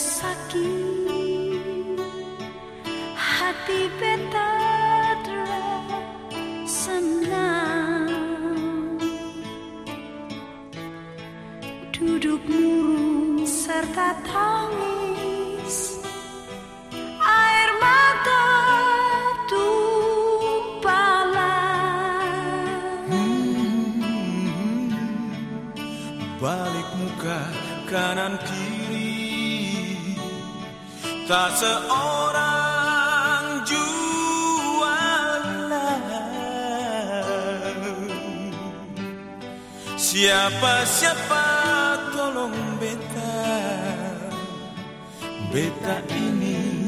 sakit. Hati beta senang duduk murung serta tangis. Air mata tumpalan. Balik muka kanan kiri tak seorang jualan. Siapa siapa tolong beta. Beta ini